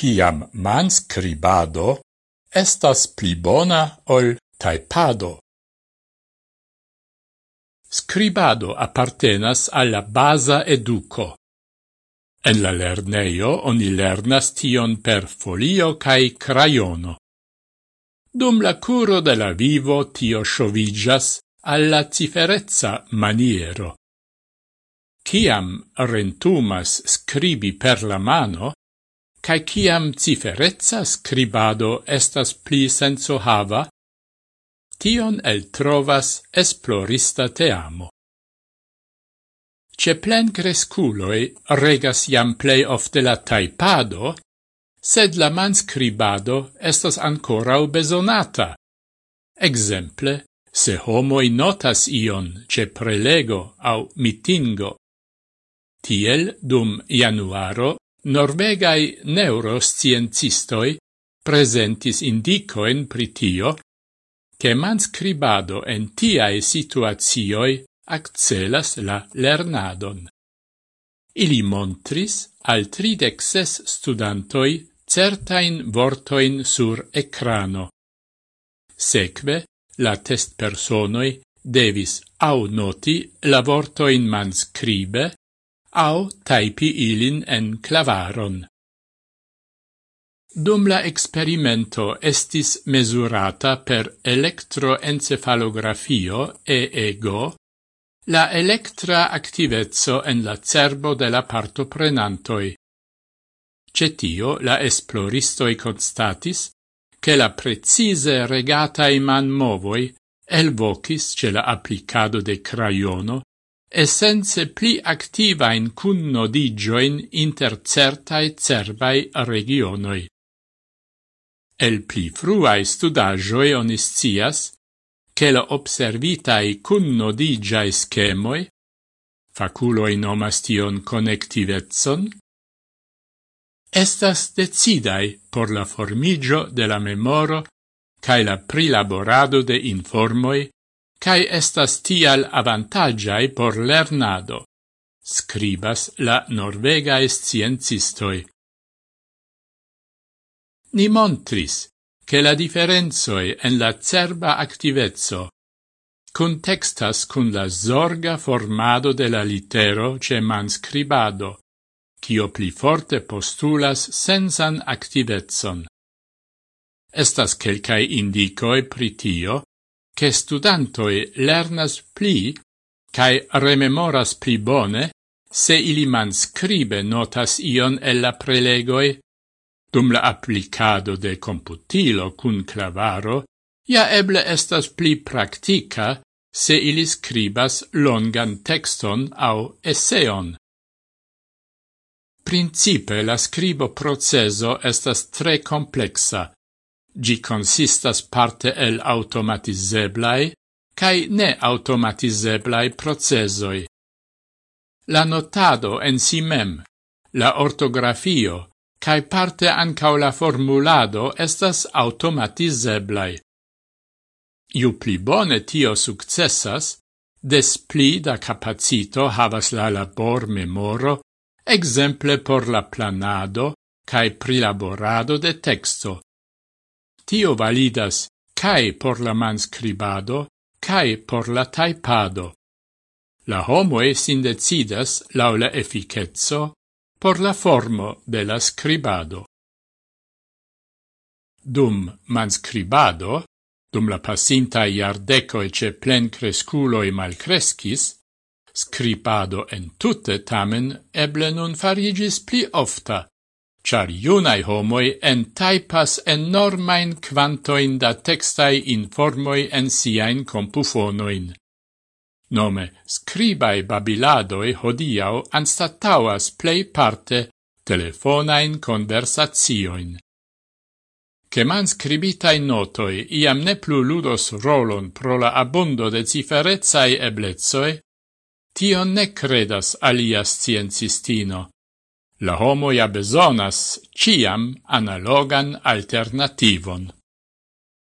ciam manscribado estas pli bona ol taipado. Scribado appartenas alla basa educo. En la lerneio oni lernas tion per folio cae crayono. Dum la curo de la vivo tio shovigas alla ciferezza maniero. Ciam rentumas scribi per la mano, cae ciam ciferezza scribado estas pli senso hava, tion el trovas esplorista teamo. Ce plen cresculoi regas iam plei ofte la taipado, sed la manscribado estas ancora besonata. Exemple, se homoi notas ion ce prelego au mitingo. Tiel dum januaro Norvegai neurosciencistoi presentis indicoen pritio che manscribado en tiae situazioi accelas la lernadon. Ili montris al tridexes studantoi certain vortoin sur ecrano. Seque, la test personoi devis au noti la vortoin manscribe au taipi ilin en clavaron. Dum la experimento estis mesurata per electroencefalografio EEGO la electra activezzo en la cerbo de la partoprenantoi. Cetio la esploristoi constatis che la precise i man movoi elvocis ce la applicado de crayono essenze pli activain cunnodigioin inter certae cerbai regionoi. El pli fruae studagioi oniscias, che la observitae cunnodigiae schemoi, faculoi nomas tion connectivetson, estas decidai por la formigio de la memoro cae la prilaborado de informoi cae estas tial avantagiae por lernado, scribas la norvegae sciencistoi. Ni montris che la differenzoi en la cerba activezzo contextas cun la zorga formado de la litero ce manscribado, cio pli forte postulas sensan activezzon. Estas quelcae indicoi pritio, che studantoi lernas pli cae rememoras pli bone se ili manscribe notas ion el la prelegoi, dum la applicado de computilo cun clavaro, ja eble estas pli practica se ili scribas longan texton au esseon. Principe la scribo proceso estas tre complexa, Gi consistas parte el automatizeblai cae ne automatizeblai procesoi. La notado en si mem, la ortografio, cae parte ancao la formulado estas automatizeblai. Iu pli bone tio successas, des pli da capacito havas la labor memoro, exemple por la planado cae prilaborado de texto, Tio validas cae por la manscribado, cae por la taipado. La homoe sindecidas laula efficetso por la formo de la scribado. Dum manscribado, dum la passinta iardecoe ce plen cresculoi malcrescis, scribado en tutte tamen eble nun farigis pli ofta, char iunae homoi entaipas enormain quantoin da textai informoi en siain compufonoin. Nome, scribae babiladoi hodiau anstatauas plei parte telefonain conversatioin. Cheman scribitai notoi iam ne plu ludos rolon pro la abundo de ciferezai eblezoi, tion ne credas alias sciencistino la homo ja besonas ciam analogan alternativon.